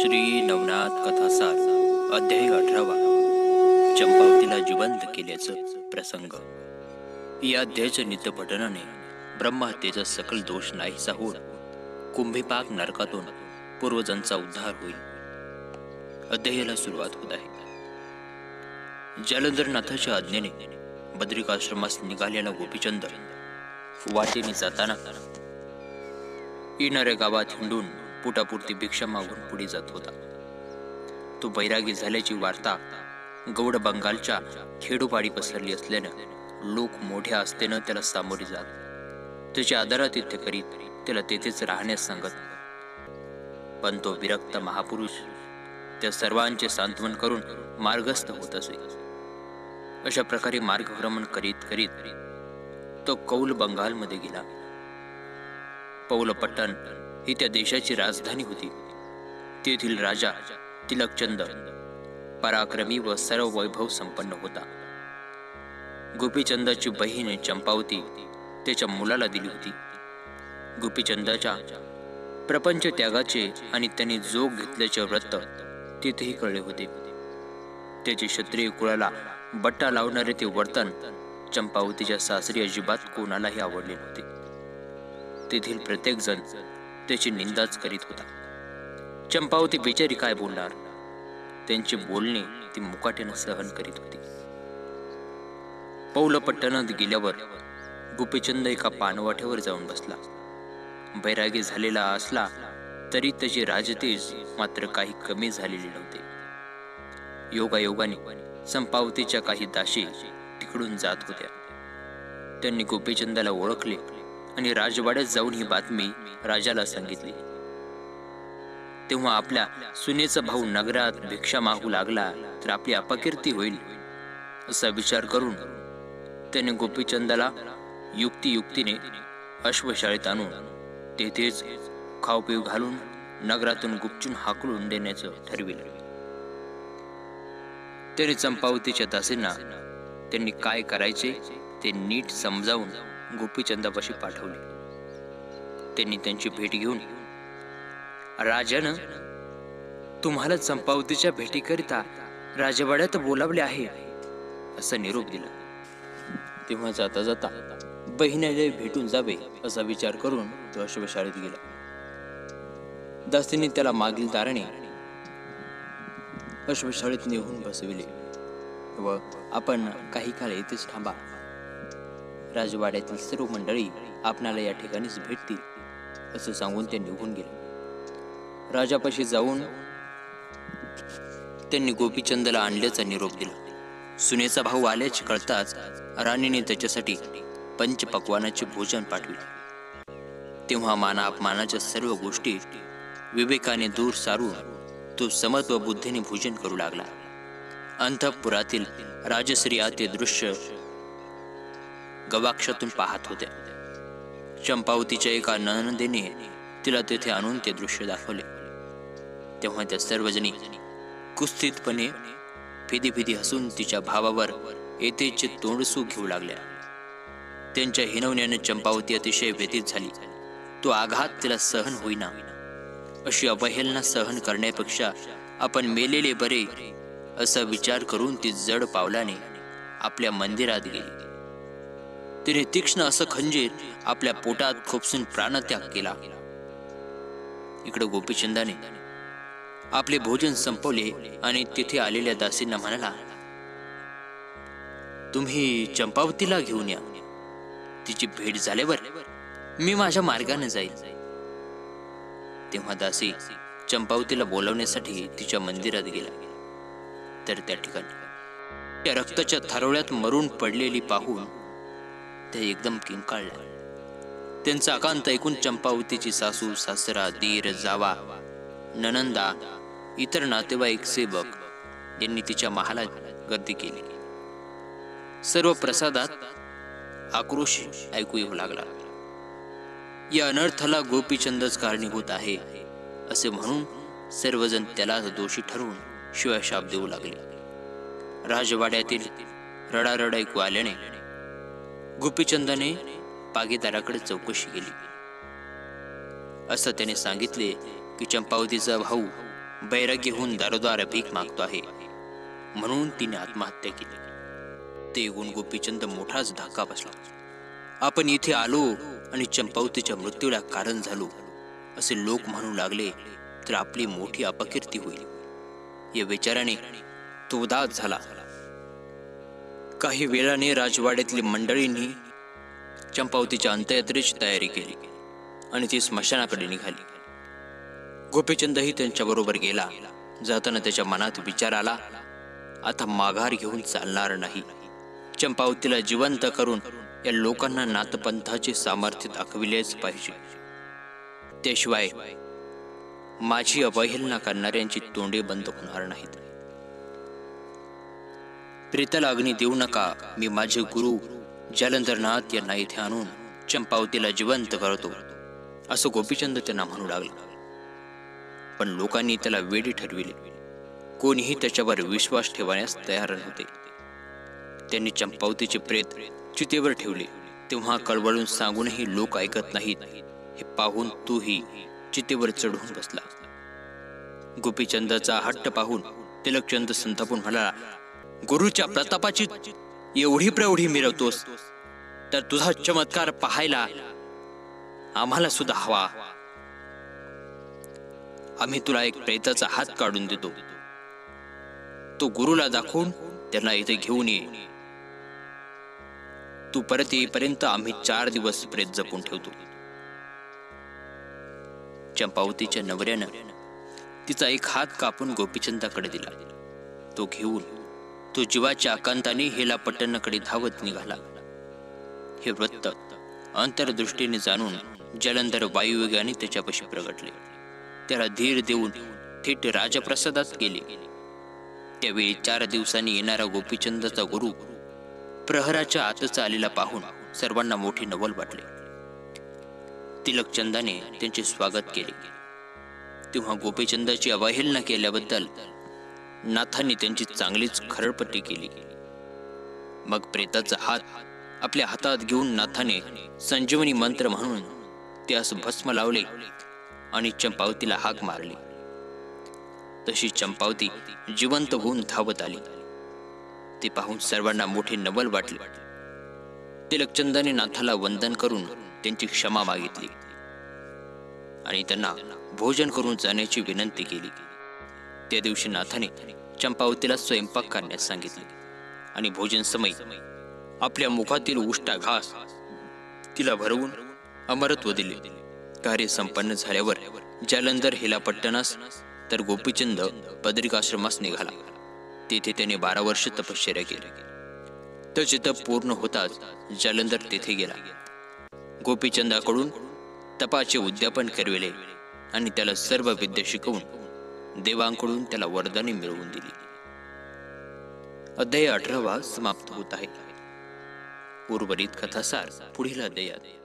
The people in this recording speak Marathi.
श्री नवनाथ कथासार अध्याय अठरावा. चंपावतीला जिवंत केल्याचं प्रसंग. या अध्यायाच्या नित्यपठनाने ब्रह्महत्येचा सकल दोष नाहीसा होऊन कुंभीपाक नरकातून पूर्वजांचा उद्धार होईल. अध्यायाला सुरुवात होत आहे. जालंधरनाथाच्या आज्ञेने बद्रिकाश्रमास निघालेला गोपीचंद वाटेने जाताना येणाऱ्या गावात हिंडून पुटापुरती भिक्षा मागून पुढे जात होता. तो बैरागी झाल्याची वार्ता गौड बंगालच्या खेडोपाडी पसरली असल्यानं लोक मोठ्या असतेनं त्याला सामोरे जात. त्याचे आदरातिथ्य करीत त्याला तेथेच राहण्यास सांगत. पण तो विरक्त महापुरुष त्या सर्वांचे सांत्वन करून मार्गस्थ होत असे. अशा प्रकारे मार्गभ्रमण करीत करीत तो कौल बंगालमध्ये गेला. पौलपट्टण ही त्या देशाची राजधानी होती. तेथील राजा तिलकचंद पराक्रमी व सर्व वैभव संपन्न होता. गोपीचंदाची बहीण चंपावती त्याच्या मुलाला दिली होती. गोपीचंदाच्या प्रपंच त्यागाचे आणि त्यांनी जोग घेतल्याचे व्रत तिथेही कळले होते. त्याचे क्षत्रिय कुळाला बट्टा लावणारे ते वर्तन चंपावतीच्या सासरी अजिबात कोणालाही आवडले नव्हते. तेथील प्रत्येक जण त्याची निंदाच करीत होता. चंपावती बिचारी काय बोलणार? त्यांचे बोलणे ती मुकाट्यानं सहन करीत होती. पौलपट्टणात गेल्यावर गोपीचंद एका पानवाठ्यावर जाऊन बसला. बैरागी झालेला असला तरी त्याचे राजतेज मात्र काही कमी झालेले नव्हते. योगायोगाने संपावतीच्या काही दाशी तिकडून जात होत्या. त्यांनी गोपीचंदाला ओळखले आणि राजवाड्यात जाऊन ही बातमी राजाला सांगितली. तेव्हा आपल्या सुनेचा भाऊ नगरात भिक्षा मागू लागला तर आपली अपकीर्ती होईल असा विचार करून त्याने गोपीचंदाला युक्ती युक्तीने अश्वशाळेत आणून तेथेच खाऊपिऊ घालून नगरातून गुपचून हाकलून देण्याचं ठरविलं. त्याने चंपावतीच्या दासींना त्यांनी काय करायचे ते नीट समजावून गोपीचंदापाशी पाठवले. त्यांनी त्यांची भेट घेऊन राजानं तुम्हाला चंपावतीच्या भेटीकरिता राजवाड्यात बोलावले आहे असा निरोप दिला. तेव्हा जाता जाता बहिणीला भेटून जावे असा विचार करून तो अश्वशाळेत गेला. दास्तीने त्याला मागील दाराने अश्वशाळेत नेऊन बसविले. व आपण काही काळ येथेच थांबा. राजवाड्यातील सर्व मंडळी आपणाला या ठिकाणीच भेटतील असं सांगून ते निघून गेले. राजापाशी जाऊन त्यांनी गोपीचंदला आणल्याचा निरोप दिला. सुनेचा भाऊ आल्याचे कळताच राणीने त्याच्यासाठी पंचपक्वानाचे भोजन पाठविले. तेव्हा माना अपमानाच्या सर्व गोष्टी विवेकाने दूर सारून तो समत्व बुद्धीने भोजन करू लागला. अंतपुरातील राजश्रिया ते दृश्य गवाक्षातून पाहत होत्या चंपावतीच्या एका ननंदेने तिला तेथे आणून ते दृश्य दाखवले. तेव्हा त्या सर्वजणी कुस्थितपणे फिदी फिदी हसून तिच्या भावावर येथेचे तोंडसू घेऊ लागल्या. त्यांच्या हिनवण्याने चंपावती अतिशय व्यतीत झाली. तो आघात तिला सहन होईना. अशी अवहेलना सहन करण्यापेक्षा आपण मेलेले बरे असा विचार करून ती जड पावलाने आपल्या मंदिरात गेली. तिने तीक्ष्ण असं खंजीर आपल्या पोटात खोपसून प्राणत्याग केला. इकडे गोपीचंदाने आपले भोजन संपवले आणि तिथे आलेल्या दासींना म्हणाला तुम्ही चंपावतीला घेऊन या. तिची भेट झाल्यावर मी माझ्या मार्गाने जाईल तेव्हा दासी चंपावतीला बोलवण्यासाठी तिच्या मंदिरात गेला. तर त्या ठिकाणी त्या रक्ताच्या थारोळ्यात मरून पडलेली पाहून ते एकदम किंकाळल्या त्यांचा अकांत ऐकून चंपावतीची सासू सासरा दीर जावा ननंदा इतर नातेवाईक सेवक यांनी तिच्या महालात गर्दी केली. सर्व प्रसादात आक्रोश ऐकू येऊ लागला. या अनर्थाला गोपीचंदच कारणीभूत आहे असे म्हणून सर्वजण त्यालाच दोषी ठरवून शिवाय शाप देऊ लागले. राजवाड्यातील रडारड ऐकू आल्याने गोपीचंदाने पागेदाराकडे चौकशी केली. असं त्याने सांगितले की चंपावतीचा भाऊ बैराग्य दारोदार भीक मागतो आहे. म्हणून तिने आत्महत्या केली. ते गुण गोपीचंद मोठाच धक्का बसला. आपण इथे आलो आणि चंपावतीच्या मृत्यूला कारण झालो असे लोक म्हणू लागले तर आपली मोठी अपकीर्ती होईल. या विचाराने तो उदास झाला. काही वेळाने राजवाड्यातली मंडळींनी चंपावतीच्या अंत्ययात्रेची तयारी केली आणि ती स्मशानाकडे निघाली. गोपीचंदही त्यांच्याबरोबर गेला. जाताना त्याच्या मनात विचार आला आता माघार घेऊन चालणार नाही. चंपावतीला जिवंत करून या लोकांना नातपंथाचे सामर्थ्य दाखविलेच पाहिजे. त्याशिवाय माझी अवहेलना करणाऱ्यांची तोंडे बंद होणार नाहीत. प्रेताला अग्नी देऊ नका. मी माझे गुरु जालंधरनाथ यांना इथे आणून चंपावतीला जिवंत करतो. असं गोपीचंद त्यांना म्हणू लागला. पण लोकांनी त्याला वेडी ठरविले. कोणीही त्याच्यावर विश्वास ठेवण्यास तयार नव्हते. त्यांनी चंपावतीचे प्रेत चितेवर ठेवले. तेव्हा कळवळून सांगूनही लोक ऐकत नाहीत. हे पाहून तूही चितेवर चढून बसला. गोपीचंदाचा हट्ट पाहून तिलकचंद संतापून म्हणाला गुरुच्या प्रतापाची एवढी प्रौढी मिरवतोस तर तुझा चमत्कार पाहायला आम्हाला सुद्धा हवा. आम्ही तुला एक प्रेताचा हात काढून देतो. तो गुरुला दाखवून त्यांना इथे घेऊन ये. तू परत येईपर्यंत आम्ही चार दिवस प्रेत जपून ठेवतो. चंपावतीच्या नवऱ्यानं तिचा एक हात कापून गोपीचंदाकडे दिला. तो घेऊन तो जीवाच्या आकांताने हेलापट्टणाकडे धावत निघाला. हे वृत्त अंतरदृष्टीने जाणून जलंधर वायुवेगाने त्याच्यापाशी प्रगटले. त्याला धीर देऊन थेट राजप्रसादात गेले. त्यावेळी चार दिवसांनी येणारा गोपीचंदाचा गुरु प्रहराच्या आतचा आलेला पाहून सर्वांना मोठी नवल वाटले. तिलकचंदाने त्यांचे स्वागत केले. तेव्हा गोपीचंदाची अवहेलना केल्याबद्दल नाथांनी त्यांची चांगलीच खरडपट्टी केली. मग प्रेताचा हात आपल्या हातात घेऊन नाथाने संजीवनी मंत्र म्हणून त्यास भस्म लावले आणि चंपावतीला हाक मारली. तशी चंपावती जिवंत होऊन धावत आली. ते पाहून सर्वांना मोठे नवल वाटले. तिलकचंदाने नाथाला वंदन करून त्यांची क्षमा मागितली आणि त्यांना भोजन करून जाण्याची विनंती केली. त्या दिवशी नाथाने चंपावतीला स्वयंपाक करण्यास सांगितले आणि भोजन समय आपल्या मुखातील उष्टा घास तिला भरवून अमरत्व दिले. कार्य संपन्न झाल्यावर जालंधर हिला पट्टणास तर गोपीचंद बद्रिकाश्रमास निघाला. तेथे त्याने बारा वर्ष तपश्चर्या केली. त्याचे तप पूर्ण होताच जालंधर तेथे गेला. गोपीचंदाकडून तपाचे उद्यापन करविले आणि त्याला सर्व विद्या शिकवून देवांकडून त्याला वरदाने मिळवून दिली. अध्याय अठरावा समाप्त होत आहे. उर्वरित कथासार पुढील अध्यायात.